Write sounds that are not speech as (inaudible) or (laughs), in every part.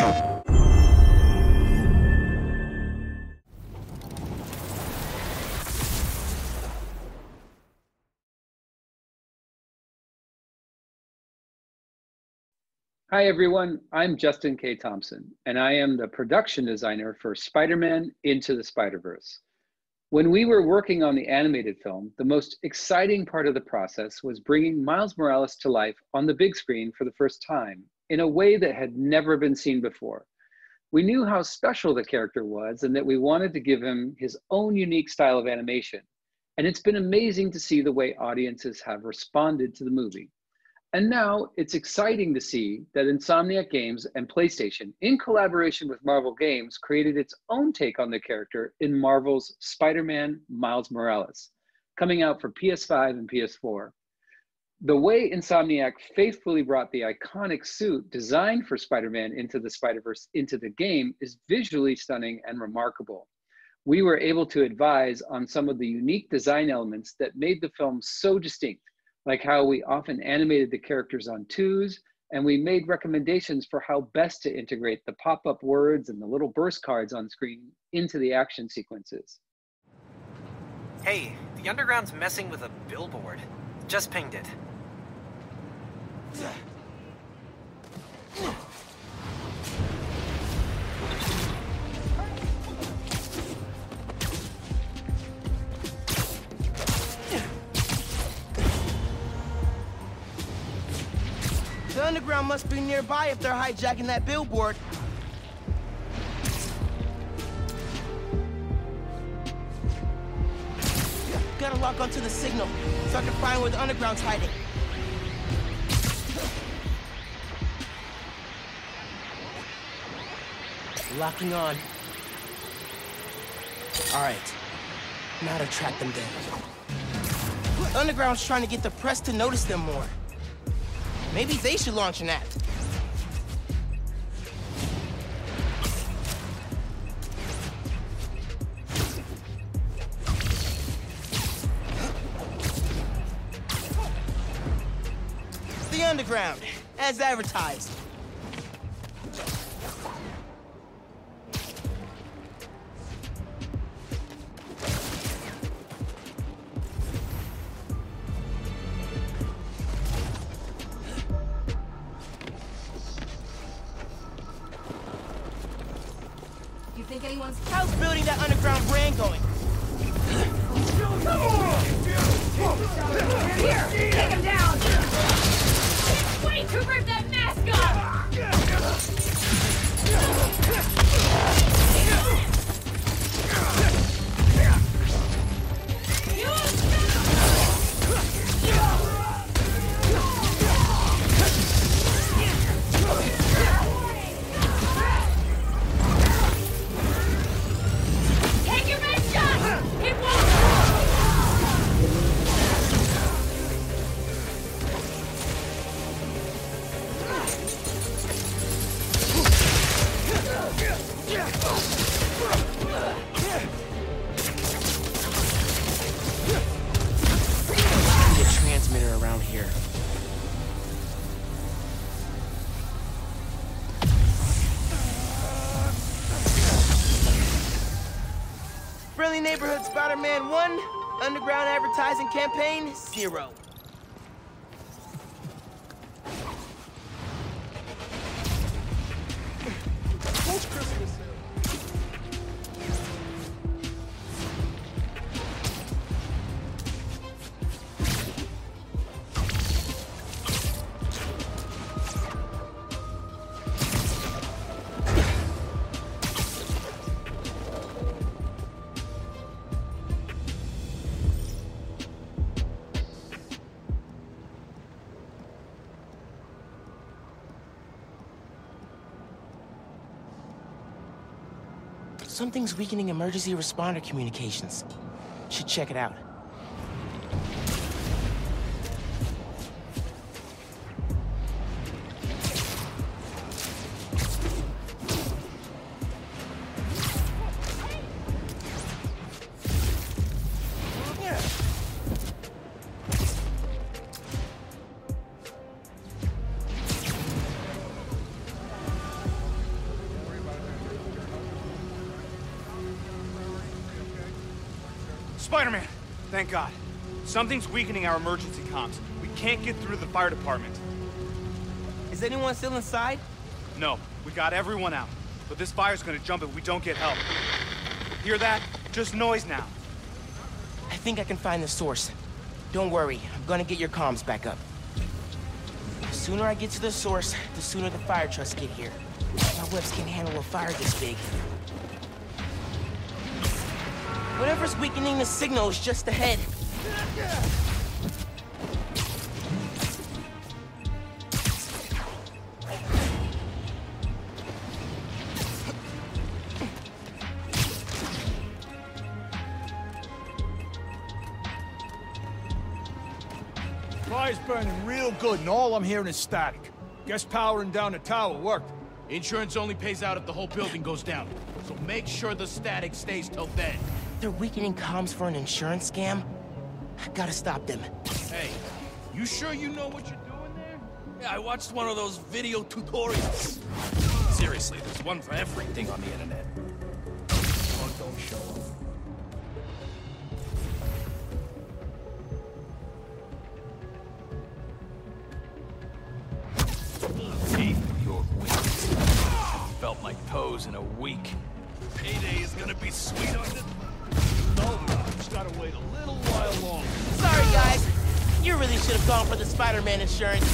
Hi, everyone. I'm Justin K. Thompson, and I am the production designer for Spider Man Into the Spider Verse. When we were working on the animated film, the most exciting part of the process was bringing Miles Morales to life on the big screen for the first time in a way that had never been seen before. We knew how special the character was and that we wanted to give him his own unique style of animation. And it's been amazing to see the way audiences have responded to the movie. And now it's exciting to see that Insomniac Games and PlayStation, in collaboration with Marvel Games, created its own take on the character in Marvel's Spider Man Miles Morales, coming out for PS5 and PS4. The way Insomniac faithfully brought the iconic suit designed for Spider Man into the Spider Verse into the game is visually stunning and remarkable. We were able to advise on some of the unique design elements that made the film so distinct like how we often animated the characters on twos, and we made recommendations for how best to integrate the pop-up words and the little burst cards on screen into the action sequences. Hey, the Underground's messing with a billboard. Just pinged it. Underground must be nearby if they're hijacking that billboard. Gotta lock onto the signal so I can find where the underground's hiding. Locking on. Alright. Now to track them down. Underground's trying to get the press to notice them more. Maybe they should launch an app. The Underground, as advertised. Anyone's How's building that underground brand going? Neighborhood Spider-Man 1, Underground Advertising Campaign 0. Something's weakening emergency responder communications. Should check it out. Spider-Man! Thank God. Something's weakening our emergency comms. We can't get through to the fire department. Is anyone still inside? No, we got everyone out. But this fire's gonna jump if we don't get help. Hear that? Just noise now. I think I can find the source. Don't worry, I'm gonna get your comms back up. The sooner I get to the source, the sooner the fire trucks get here. My webs can't handle a fire this big. Whatever's weakening the signal is just ahead. Fire's burning real good, and all I'm hearing is static. Guess powering down the tower worked. Insurance only pays out if the whole building goes down. So make sure the static stays till then. They're weakening comms for an insurance scam? I gotta stop them. Hey, you sure you know what you're doing there? Yeah, I watched one of those video tutorials. Seriously, there's one for everything on the internet. Oh, don't show up. Teeth your wings. Felt my toes in a week. Payday is gonna be sweet on this. No, no, just gotta wait a little while longer. Sorry, guys. You really should have gone for the Spider-Man insurance.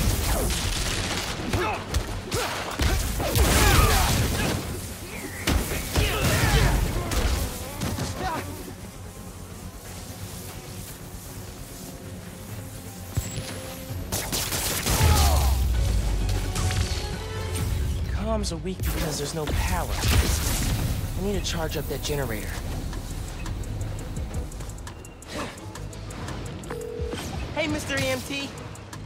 Comms are weak because there's no power. I need to charge up that generator. Hey, Mr. EMT.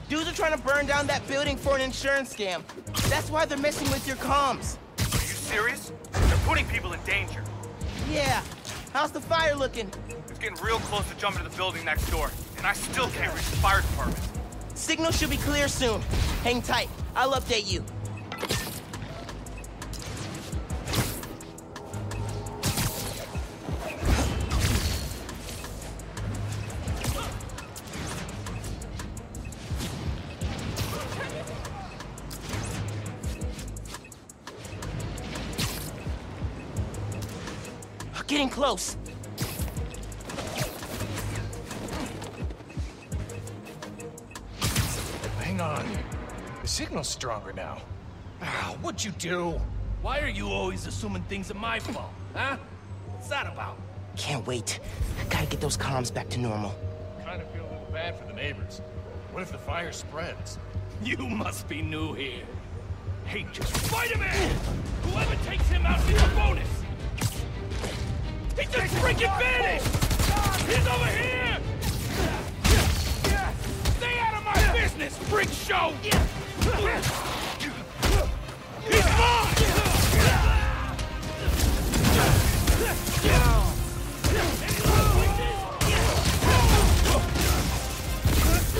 Dudes are trying to burn down that building for an insurance scam. That's why they're messing with your comms. Are you serious? They're putting people in danger. Yeah. How's the fire looking? It's getting real close to jumping to the building next door, and I still can't reach the fire department. Signal should be clear soon. Hang tight. I'll update you. Getting close. Hang on. The signal's stronger now. Ah, what'd you do? Why are you always assuming things are my fault, huh? What's that about? Can't wait. Gotta get those comms back to normal. Kinda feel a little bad for the neighbors. What if the fire spreads? (laughs) You must be new here. Hey, just Spider-Man! Whoever takes him out gets a bonus! He just freaking vanished! He's over here! Stay out of my business, freak show! He's mine!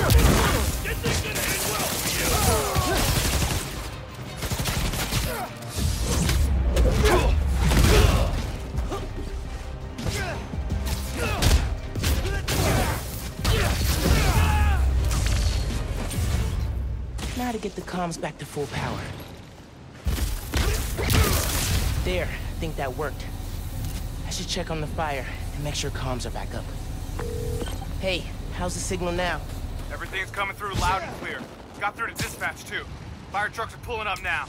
This get the comms back to full power. There, I think that worked. I should check on the fire and make sure comms are back up. Hey, how's the signal now? Everything's coming through loud and clear. Got through to dispatch, too. Fire trucks are pulling up now.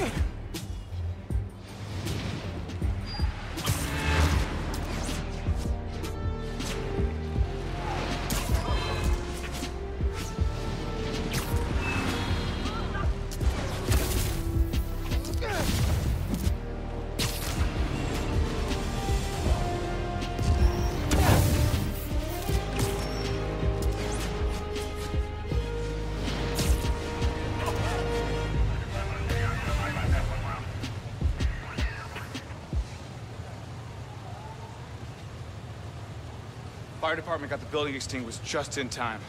¡Gracias! Fire department got the building extinguished just in time.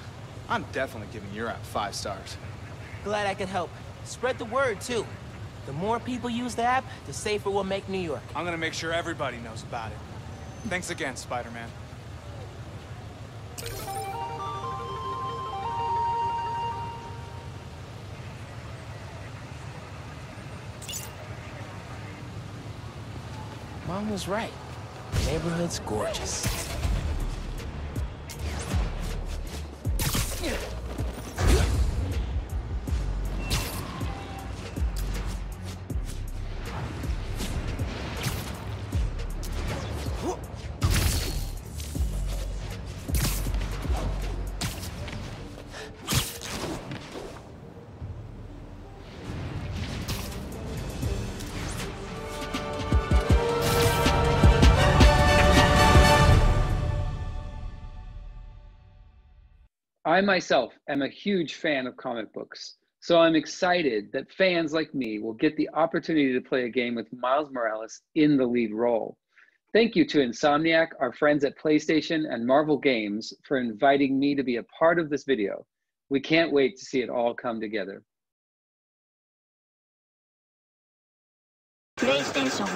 I'm definitely giving your app five stars. Glad I could help. Spread the word, too. The more people use the app, the safer we'll make New York. I'm gonna make sure everybody knows about it. Thanks again, Spider-Man. Mom was right. The neighborhood's gorgeous. I myself am a huge fan of comic books, so I'm excited that fans like me will get the opportunity to play a game with Miles Morales in the lead role. Thank you to Insomniac, our friends at PlayStation, and Marvel Games for inviting me to be a part of this video. We can't wait to see it all come together. PlayStation